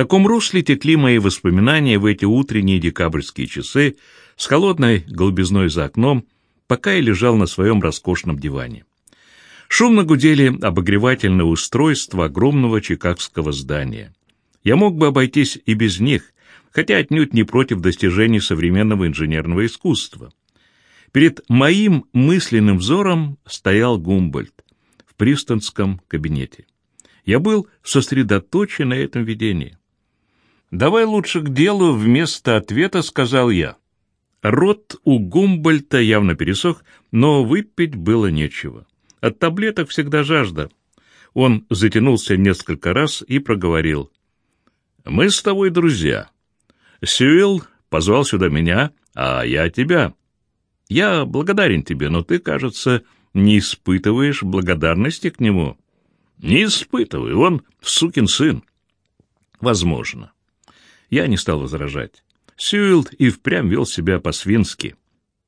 таком русле текли мои воспоминания в эти утренние декабрьские часы с холодной голубизной за окном, пока я лежал на своем роскошном диване. Шумно гудели обогревательные устройства огромного чикагского здания. Я мог бы обойтись и без них, хотя отнюдь не против достижений современного инженерного искусства. Перед моим мысленным взором стоял Гумбольд в пристонском кабинете. Я был сосредоточен на этом видении. «Давай лучше к делу вместо ответа», — сказал я. Рот у Гумбольта явно пересох, но выпить было нечего. От таблеток всегда жажда. Он затянулся несколько раз и проговорил. «Мы с тобой друзья. Сюил позвал сюда меня, а я тебя. Я благодарен тебе, но ты, кажется, не испытываешь благодарности к нему». «Не испытывай, он сукин сын». «Возможно». Я не стал возражать. Сюилд и впрямь вел себя по-свински.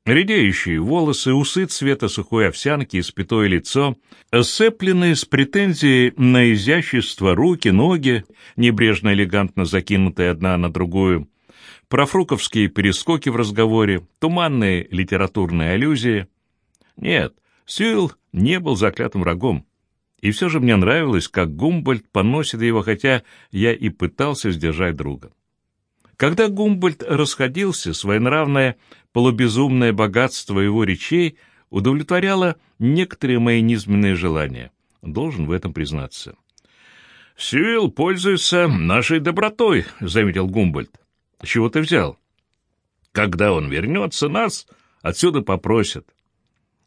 Редеющие волосы, усы цвета сухой овсянки, испятое лицо, осепленные с претензией на изящество руки, ноги, небрежно элегантно закинутые одна на другую, профруковские перескоки в разговоре, туманные литературные аллюзии. Нет, Сюил не был заклятым врагом. И все же мне нравилось, как Гумбольд поносит его, хотя я и пытался сдержать друга. Когда Гумбольд расходился, своенравное полубезумное богатство его речей удовлетворяло некоторые мои низменные желания. Должен в этом признаться. «Сюил пользуется нашей добротой», — заметил Гумбольд. «Чего ты взял?» «Когда он вернется, нас отсюда попросят».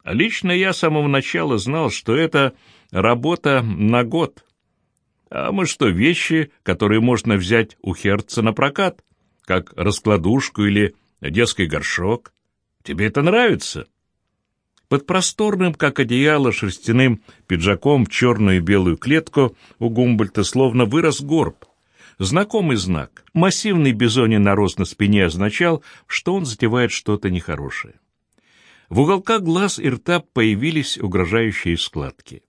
Лично я с самого начала знал, что это работа на год. А мы что, вещи, которые можно взять у Херца на прокат? Как раскладушку или детский горшок. Тебе это нравится?» Под просторным, как одеяло, шерстяным пиджаком в черную и белую клетку у Гумбольта словно вырос горб. Знакомый знак. Массивный бизоний нарост на спине означал, что он затевает что-то нехорошее. В уголках глаз и рта появились угрожающие складки.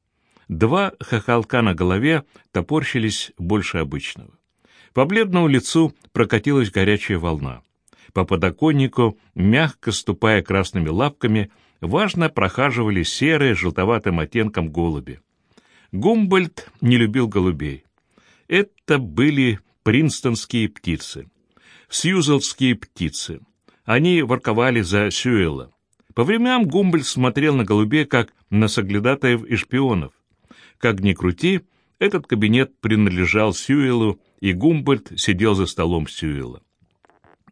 Два хохолка на голове топорщились больше обычного. По бледному лицу прокатилась горячая волна. По подоконнику, мягко ступая красными лапками, важно прохаживали серые желтоватым оттенком голуби. Гумбольд не любил голубей. Это были принстонские птицы, сьюзелские птицы. Они ворковали за Сюэла. По временам Гумбольд смотрел на голубей, как на соглядатаев и шпионов. Как ни крути, этот кабинет принадлежал Сюэлу и Гумбольд сидел за столом Сюэла.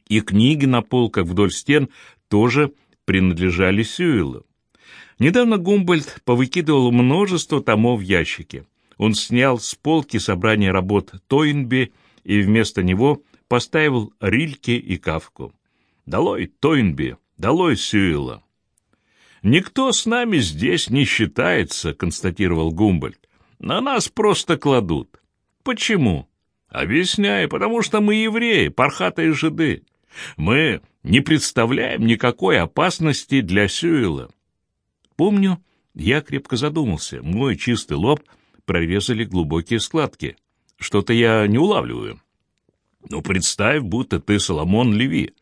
И книги на полках вдоль стен тоже принадлежали Сюэлу. Недавно Гумбольд повыкидывал множество томов в ящике. Он снял с полки собрание работ Тойнби и вместо него поставил Рильке и Кавку. «Долой Тойнби! Долой Сюэла!» «Никто с нами здесь не считается», — констатировал Гумбольд. «На нас просто кладут». «Почему?» Объясняю, потому что мы евреи, пархатые жиды. Мы не представляем никакой опасности для Сюэла. Помню, я крепко задумался. Мой чистый лоб прорезали глубокие складки. Что-то я не улавливаю. Ну, представь, будто ты Соломон Леви.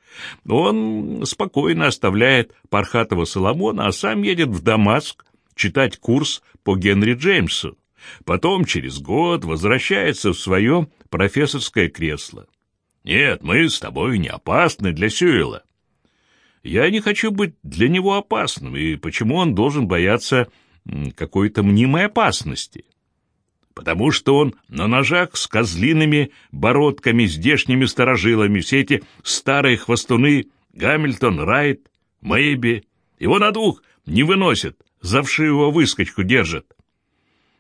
Он спокойно оставляет Пархатова Соломона, а сам едет в Дамаск читать курс по Генри Джеймсу. Потом, через год, возвращается в свое профессорское кресло. Нет, мы с тобой не опасны для Сюэла. Я не хочу быть для него опасным, и почему он должен бояться какой-то мнимой опасности? Потому что он на ножах с козлиными бородками, здешними сторожилами, все эти старые хвостуны, Гамильтон, Райт, Мэйби, его на двух не выносят, за вшивого выскочку держат.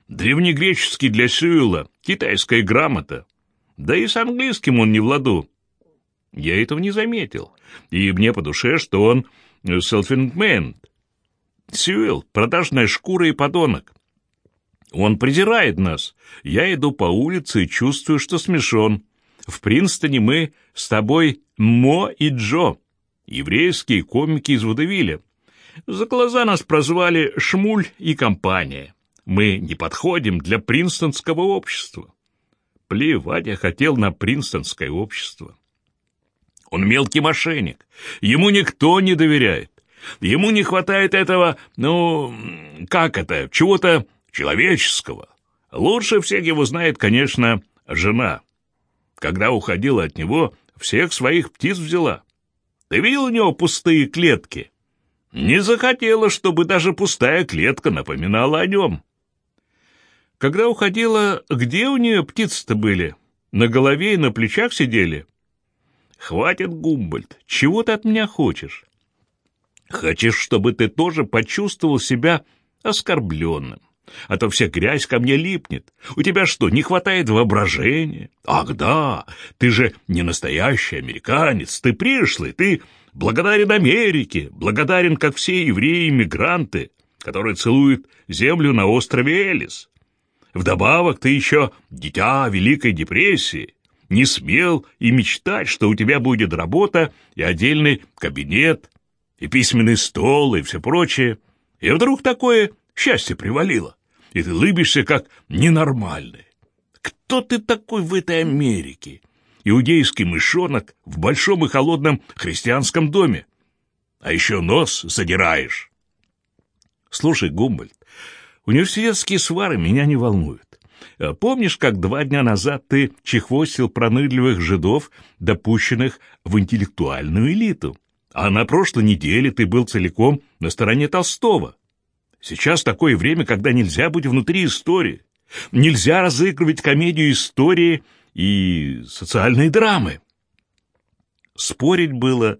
Древнегреческий для Сюэла, китайская грамота. Да и с английским он не в ладу. Я этого не заметил, и мне по душе, что он селфингмен. Сюэл — продажная шкура и подонок. Он презирает нас. Я иду по улице и чувствую, что смешон. В Принстоне мы с тобой Мо и Джо, еврейские комики из Водевиля. За глаза нас прозвали Шмуль и компания. Мы не подходим для принстонского общества. Плевать я хотел на принстонское общество. Он мелкий мошенник. Ему никто не доверяет. Ему не хватает этого, ну, как это, чего-то человеческого. Лучше всех его знает, конечно, жена. Когда уходила от него, всех своих птиц взяла. Ты видел у него пустые клетки? Не захотела, чтобы даже пустая клетка напоминала о нем. Когда уходила, где у нее птицы-то были? На голове и на плечах сидели? Хватит, Гумбольд, чего ты от меня хочешь? Хочешь, чтобы ты тоже почувствовал себя оскорбленным? А то вся грязь ко мне липнет. У тебя что, не хватает воображения? Ах да, ты же не настоящий американец, ты пришлый, ты благодарен Америке, благодарен, как все евреи-иммигранты, которые целуют землю на острове Элис. Вдобавок ты еще дитя Великой депрессии, не смел и мечтать, что у тебя будет работа и отдельный кабинет, и письменный стол, и все прочее. И вдруг такое счастье привалило, и ты лыбишься как ненормальный. Кто ты такой в этой Америке? Иудейский мышонок в большом и холодном христианском доме. А еще нос задираешь. Слушай, Гумбольд, университетские свары меня не волнуют. А помнишь, как два дня назад ты чехвостил пронырливых жидов, допущенных в интеллектуальную элиту? А на прошлой неделе ты был целиком на стороне Толстого. Сейчас такое время, когда нельзя быть внутри истории. Нельзя разыгрывать комедию истории и социальные драмы. Спорить было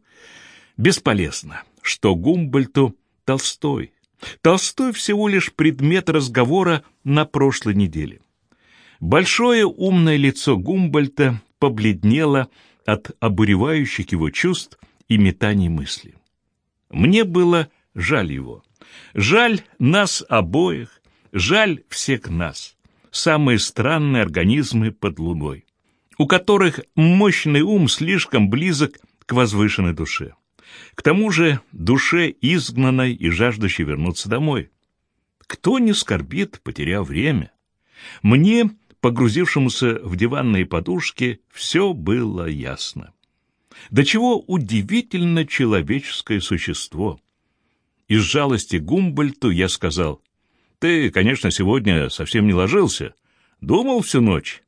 бесполезно, что Гумбольту Толстой. Толстой всего лишь предмет разговора на прошлой неделе. Большое умное лицо Гумбольта побледнело от обуревающих его чувств и метаний мысли. Мне было жаль его. Жаль нас обоих, жаль всех нас. Самые странные организмы под луной, у которых мощный ум слишком близок к возвышенной душе. К тому же душе изгнанной и жаждущей вернуться домой. Кто не скорбит, потеряв время? Мне, погрузившемуся в диванные подушки, все было ясно. До чего удивительно человеческое существо. Из жалости Гумбольту я сказал, «Ты, конечно, сегодня совсем не ложился. Думал всю ночь».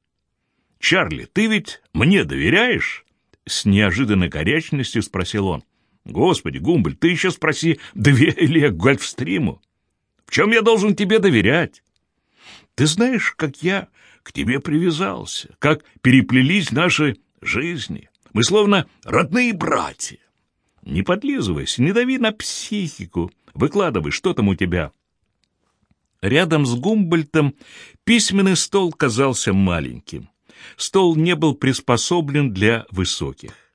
«Чарли, ты ведь мне доверяешь?» С неожиданной горячностью спросил он. «Господи, Гумбольд, ты еще спроси, доверяю ли я Гольфстриму? В чем я должен тебе доверять? Ты знаешь, как я к тебе привязался, как переплелись наши жизни. Мы словно родные братья. Не подлизывайся, не дави на психику. Выкладывай, что там у тебя. Рядом с Гумбольтом письменный стол казался маленьким. Стол не был приспособлен для высоких.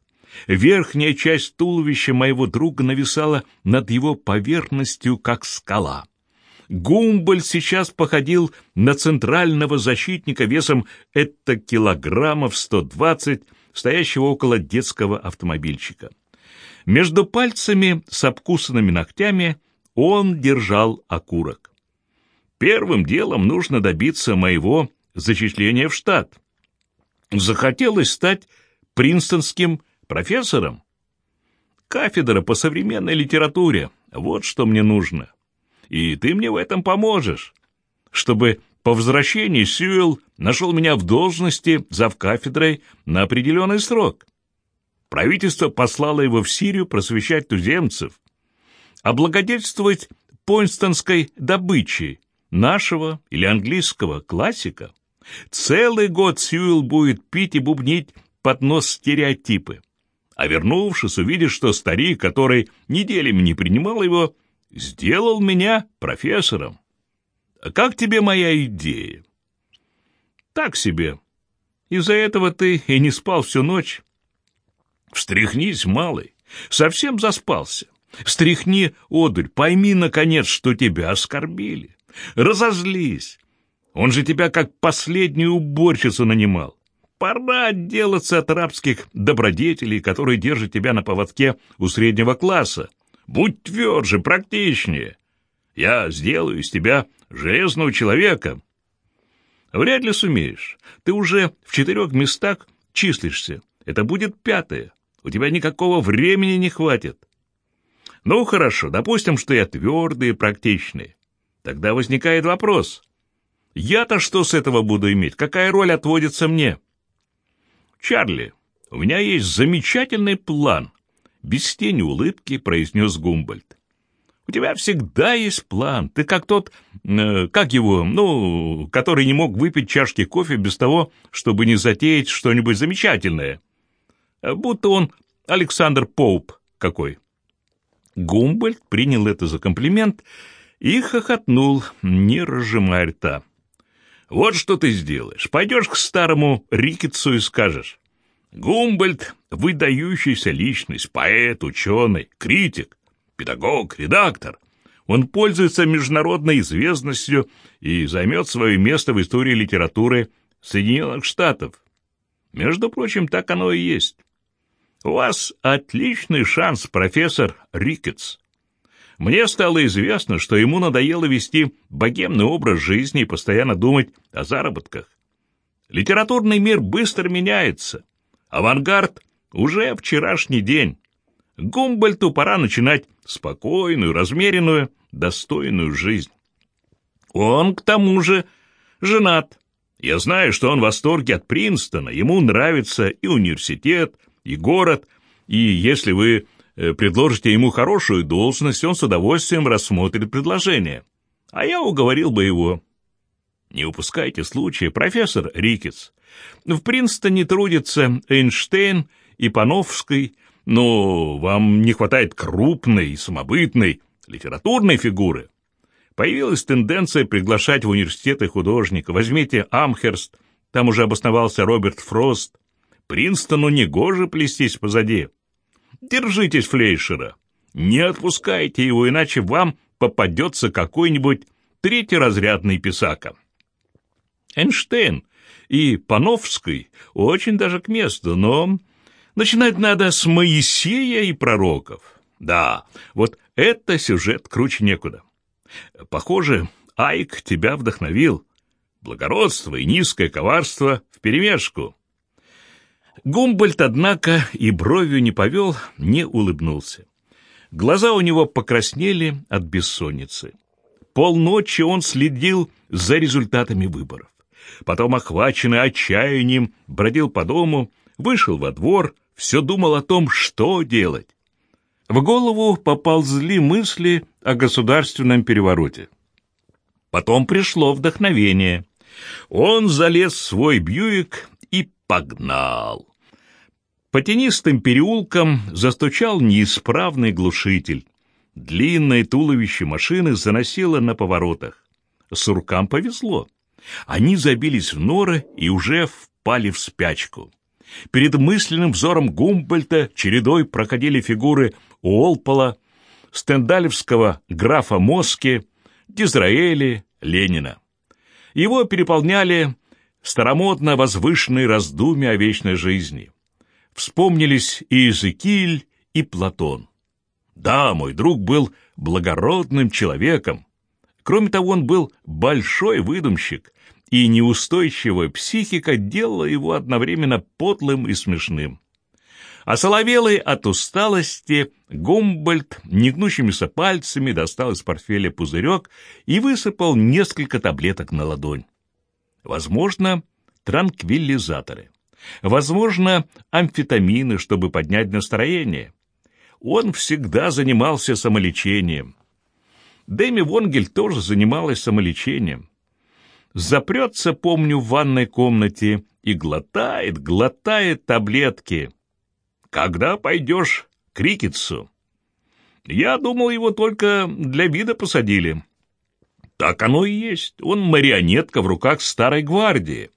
Верхняя часть туловища моего друга нависала над его поверхностью, как скала. Гумбольд сейчас походил на центрального защитника весом это килограммов сто двадцать, стоящего около детского автомобильчика. Между пальцами с обкусанными ногтями он держал окурок. Первым делом нужно добиться моего зачисления в штат. Захотелось стать принстонским профессором. Кафедра по современной литературе — вот что мне нужно. И ты мне в этом поможешь, чтобы по возвращении Сьюэлл нашел меня в должности завкафедрой на определенный срок. Правительство послало его в Сирию просвещать туземцев, облагодетельствовать пойнстонской добычей нашего или английского классика. Целый год Сьюэлл будет пить и бубнить под нос стереотипы. А вернувшись, увидишь, что старик, который неделями не принимал его, сделал меня профессором. Как тебе моя идея? Так себе. Из-за этого ты и не спал всю ночь. Встряхнись, малый. Совсем заспался. Встряхни, одурь, пойми, наконец, что тебя оскорбили. Разозлись. Он же тебя как последнюю уборщицу нанимал. Пора отделаться от рабских добродетелей, которые держат тебя на поводке у среднего класса. Будь тверже, практичнее. Я сделаю из тебя железного человека. Вряд ли сумеешь. Ты уже в четырех местах числишься. Это будет пятое. У тебя никакого времени не хватит. Ну, хорошо, допустим, что я твердый и практичный. Тогда возникает вопрос. Я-то что с этого буду иметь? Какая роль отводится мне? Чарли, у меня есть замечательный план. Без тени улыбки произнес Гумбольд. У тебя всегда есть план. Ты как тот, э, как его, ну, который не мог выпить чашки кофе без того, чтобы не затеять что-нибудь замечательное. Будто он Александр Поуп какой. Гумбольд принял это за комплимент и хохотнул, не разжимая рта. «Вот что ты сделаешь. Пойдешь к старому Рикетсу и скажешь. Гумбольд — выдающаяся личность, поэт, ученый, критик, педагог, редактор. Он пользуется международной известностью и займет свое место в истории литературы Соединенных Штатов. Между прочим, так оно и есть. У вас отличный шанс, профессор Рикетс. Мне стало известно, что ему надоело вести богемный образ жизни и постоянно думать о заработках. Литературный мир быстро меняется. Авангард уже вчерашний день. Гумбольту пора начинать спокойную, размеренную, достойную жизнь. Он, к тому же, женат. Я знаю, что он в восторге от Принстона, ему нравится и университет, и город, и если вы предложите ему хорошую должность, он с удовольствием рассмотрит предложение. А я уговорил бы его. Не упускайте случая, профессор Рикетс. В Принстоне трудятся Эйнштейн и Пановский, но вам не хватает крупной, самобытной, литературной фигуры. Появилась тенденция приглашать в университеты художника. Возьмите Амхерст, там уже обосновался Роберт Фрост. Принстону негоже плестись позади. Держитесь Флейшера. Не отпускайте его, иначе вам попадется какой-нибудь третьеразрядный писака. Эйнштейн и Пановский очень даже к месту, но начинать надо с Моисея и пророков. Да, вот это сюжет круче некуда. Похоже, Айк тебя вдохновил. Благородство и низкое коварство вперемешку. Гумбольд, однако, и бровью не повел, не улыбнулся. Глаза у него покраснели от бессонницы. Полночи он следил за результатами выборов. Потом, охваченный отчаянием, бродил по дому, вышел во двор, все думал о том, что делать. В голову поползли мысли о государственном перевороте. Потом пришло вдохновение. Он залез в свой Бьюик и погнал. По тенистым переулкам застучал неисправный глушитель. Длинное туловище машины заносило на поворотах. Суркам повезло. Они забились в норы и уже впали в спячку. Перед мысленным взором Гумбольта чередой проходили фигуры Уолпола, стендалевского графа Моски, Дизраэли, Ленина. Его переполняли старомодно возвышенные раздумья о вечной жизни. Вспомнились и Иезекииль, и Платон. Да, мой друг был благородным человеком, Кроме того, он был большой выдумщик, и неустойчивая психика делала его одновременно подлым и смешным. А от усталости Гумбольд негнущимися пальцами достал из портфеля пузырек и высыпал несколько таблеток на ладонь. Возможно, транквилизаторы. Возможно, амфетамины, чтобы поднять настроение. Он всегда занимался самолечением. Дэми Вонгель тоже занималась самолечением. Запрется, помню, в ванной комнате и глотает, глотает таблетки. Когда пойдешь к Рикетсу? Я думал, его только для вида посадили. Так оно и есть. Он марионетка в руках старой гвардии.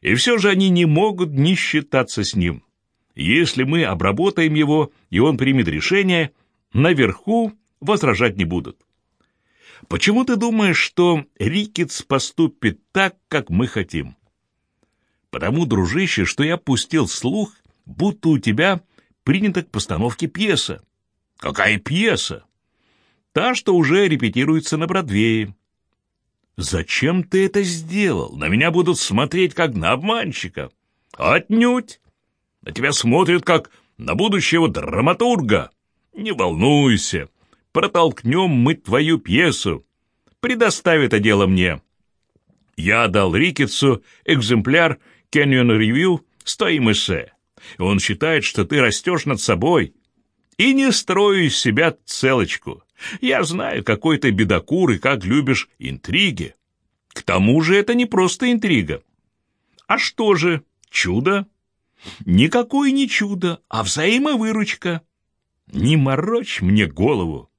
И все же они не могут не считаться с ним. Если мы обработаем его, и он примет решение, наверху возражать не будут. Почему ты думаешь, что Рикетс поступит так, как мы хотим? Потому, дружище, что я пустил слух, будто у тебя принята к постановке пьеса. Какая пьеса? Та, что уже репетируется на Бродвее. Зачем ты это сделал? На меня будут смотреть, как на обманщика. Отнюдь. На тебя смотрят, как на будущего драматурга. Не волнуйся. Протолкнем мы твою пьесу. Предоставь это дело мне. Я дал Рикетсу экземпляр Canyon Review с твоим эссе. Он считает, что ты растешь над собой. И не строю из себя целочку. Я знаю, какой ты бедокур и как любишь интриги. К тому же это не просто интрига. А что же, чудо? Никакое не чудо, а взаимовыручка. Не морочь мне голову.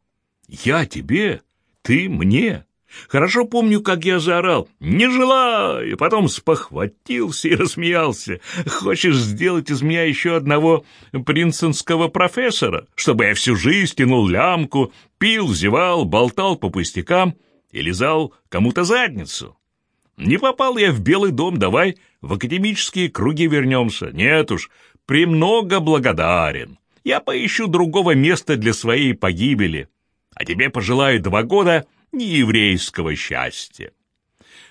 Я тебе, ты мне. Хорошо помню, как я заорал «Не желаю!» потом спохватился и рассмеялся. «Хочешь сделать из меня еще одного принценского профессора, чтобы я всю жизнь тянул лямку, пил, зевал, болтал по пустякам и лизал кому-то задницу?» Не попал я в Белый дом, давай в академические круги вернемся. Нет уж, премного благодарен. Я поищу другого места для своей погибели. А тебе пожелаю два года — нееврейского счастья.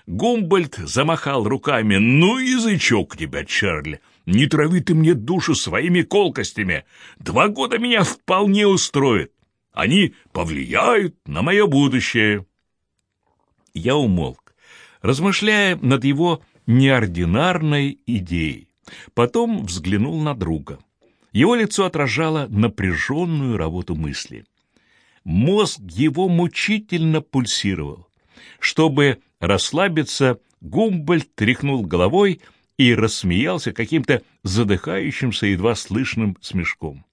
Гумбольд замахал руками. «Ну, язычок тебя, Чарли! Не трави ты мне душу своими колкостями! Два года меня вполне устроит! Они повлияют на мое будущее!» Я умолк, размышляя над его неординарной идеей. Потом взглянул на друга. Его лицо отражало напряженную работу мысли. Мозг его мучительно пульсировал. Чтобы расслабиться, Гумбольд тряхнул головой и рассмеялся каким-то задыхающимся, едва слышным смешком.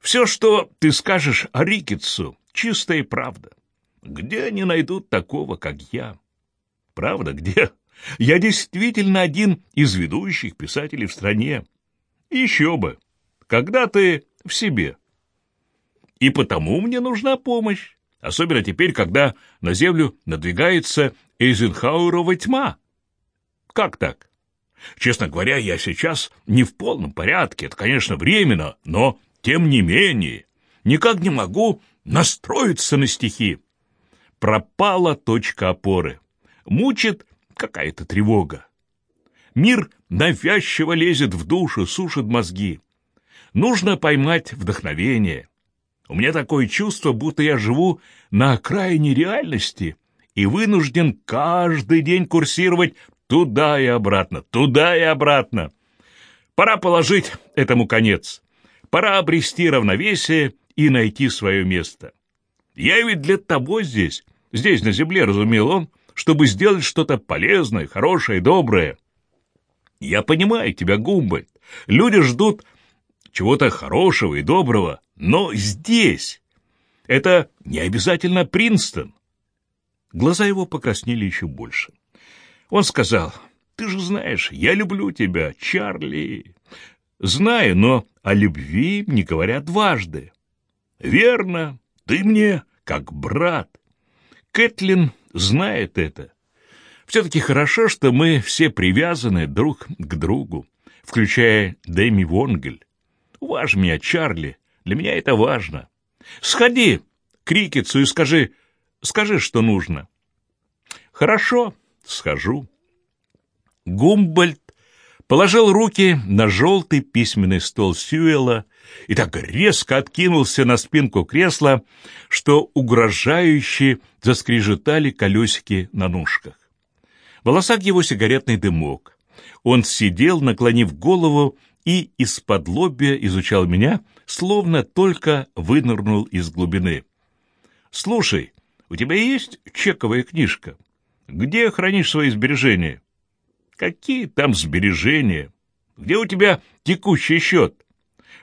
«Все, что ты скажешь о Рикетсу, чистая правда. Где они найдут такого, как я?» «Правда, где? Я действительно один из ведущих писателей в стране. Еще бы! Когда ты в себе?» И потому мне нужна помощь, особенно теперь, когда на Землю надвигается Эйзенхауэрова тьма. Как так? Честно говоря, я сейчас не в полном порядке, это, конечно, временно, но, тем не менее, никак не могу настроиться на стихи. Пропала точка опоры. Мучит какая-то тревога. Мир навязчиво лезет в душу, сушит мозги. Нужно поймать вдохновение — у меня такое чувство, будто я живу на окраине реальности и вынужден каждый день курсировать туда и обратно, туда и обратно. Пора положить этому конец. Пора обрести равновесие и найти свое место. Я ведь для того здесь, здесь на земле, разумел он, чтобы сделать что-то полезное, хорошее, доброе. Я понимаю тебя, Гумбольд. Люди ждут чего-то хорошего и доброго, но здесь это не обязательно Принстон. Глаза его покраснели еще больше. Он сказал, «Ты же знаешь, я люблю тебя, Чарли». «Знаю, но о любви не говорят дважды». «Верно, ты мне как брат». Кэтлин знает это. Все-таки хорошо, что мы все привязаны друг к другу, включая Дэми Вонгель. Уваж меня, Чарли, для меня это важно. Сходи к Рикетсу и скажи, скажи, что нужно. Хорошо, схожу. Гумбольд положил руки на желтый письменный стол Сьюэла и так резко откинулся на спинку кресла, что угрожающе заскрежетали колесики на ножках. В волосах его сигаретный дымок. Он сидел, наклонив голову и из-под лобья изучал меня, словно только вынырнул из глубины. «Слушай, у тебя есть чековая книжка? Где хранишь свои сбережения?» «Какие там сбережения? Где у тебя текущий счет?»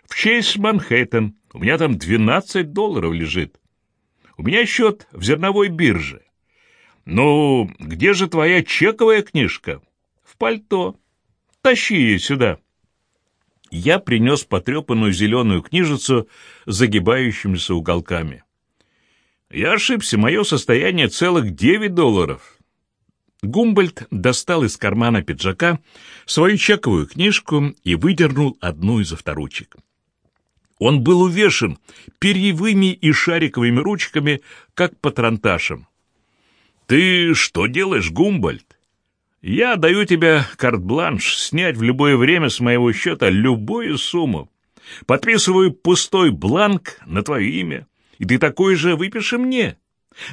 «В Чейз Манхэттен. У меня там 12 долларов лежит. У меня счет в зерновой бирже». «Ну, где же твоя чековая книжка?» «В пальто. Тащи ее сюда» я принес потрепанную зеленую книжицу с загибающимися уголками. Я ошибся, мое состояние целых девять долларов. Гумбольд достал из кармана пиджака свою чековую книжку и выдернул одну из авторучек. Он был увешан перьевыми и шариковыми ручками, как патронташем. «Ты что делаешь, Гумбольд?» «Я даю тебе карт-бланш снять в любое время с моего счета любую сумму. Подписываю пустой бланк на твое имя, и ты такой же выпиши мне.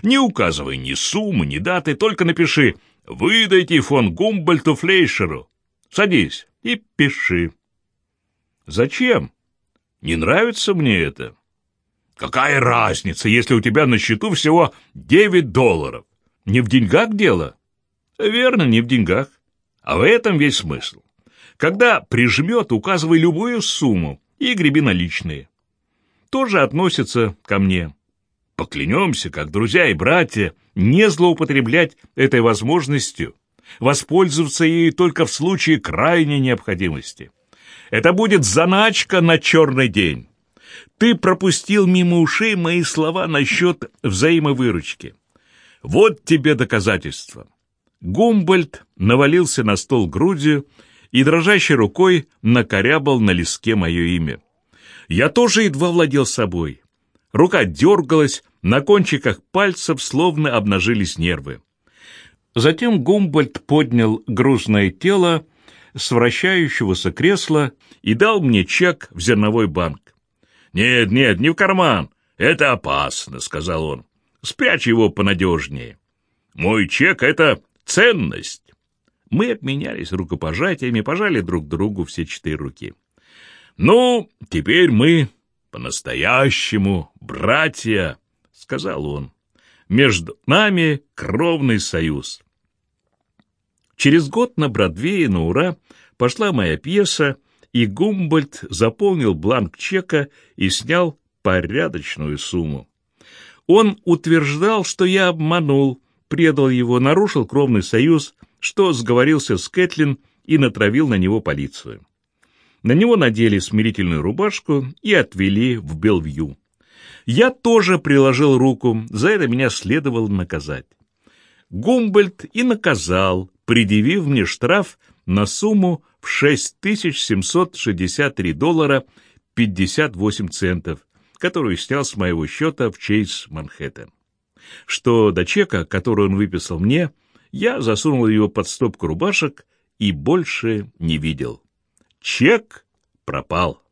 Не указывай ни суммы, ни даты, только напиши «Выдайте фон Гумбольту Флейшеру». Садись и пиши. Зачем? Не нравится мне это. Какая разница, если у тебя на счету всего девять долларов? Не в деньгах дело? Верно, не в деньгах. А в этом весь смысл. Когда прижмет, указывай любую сумму и греби наличные. Тоже относится ко мне. Поклянемся, как друзья и братья, не злоупотреблять этой возможностью, воспользоваться ею только в случае крайней необходимости. Это будет заначка на черный день. Ты пропустил мимо ушей мои слова насчет взаимовыручки. Вот тебе доказательство. Гумбольд навалился на стол грудью и дрожащей рукой накорябал на лиске мое имя. Я тоже едва владел собой. Рука дергалась, на кончиках пальцев словно обнажились нервы. Затем Гумбольд поднял грузное тело с вращающегося кресла и дал мне чек в зерновой банк. «Нет, нет, не в карман. Это опасно», — сказал он. «Спрячь его понадежнее. Мой чек — это ценность». Мы обменялись рукопожатиями, пожали друг другу все четыре руки. «Ну, теперь мы по-настоящему братья», — сказал он. «Между нами кровный союз». Через год на Бродвее на ура пошла моя пьеса, и Гумбольд заполнил бланк чека и снял порядочную сумму. Он утверждал, что я обманул, предал его, нарушил кровный союз, что сговорился с Кэтлин и натравил на него полицию. На него надели смирительную рубашку и отвели в Белвью. Я тоже приложил руку, за это меня следовало наказать. Гумбольд и наказал, предъявив мне штраф на сумму в 6763 доллара 58 центов, которую снял с моего счета в Чейз Манхэттен. Что до чека, который он выписал мне, я засунул его под стопку рубашек и больше не видел. Чек пропал.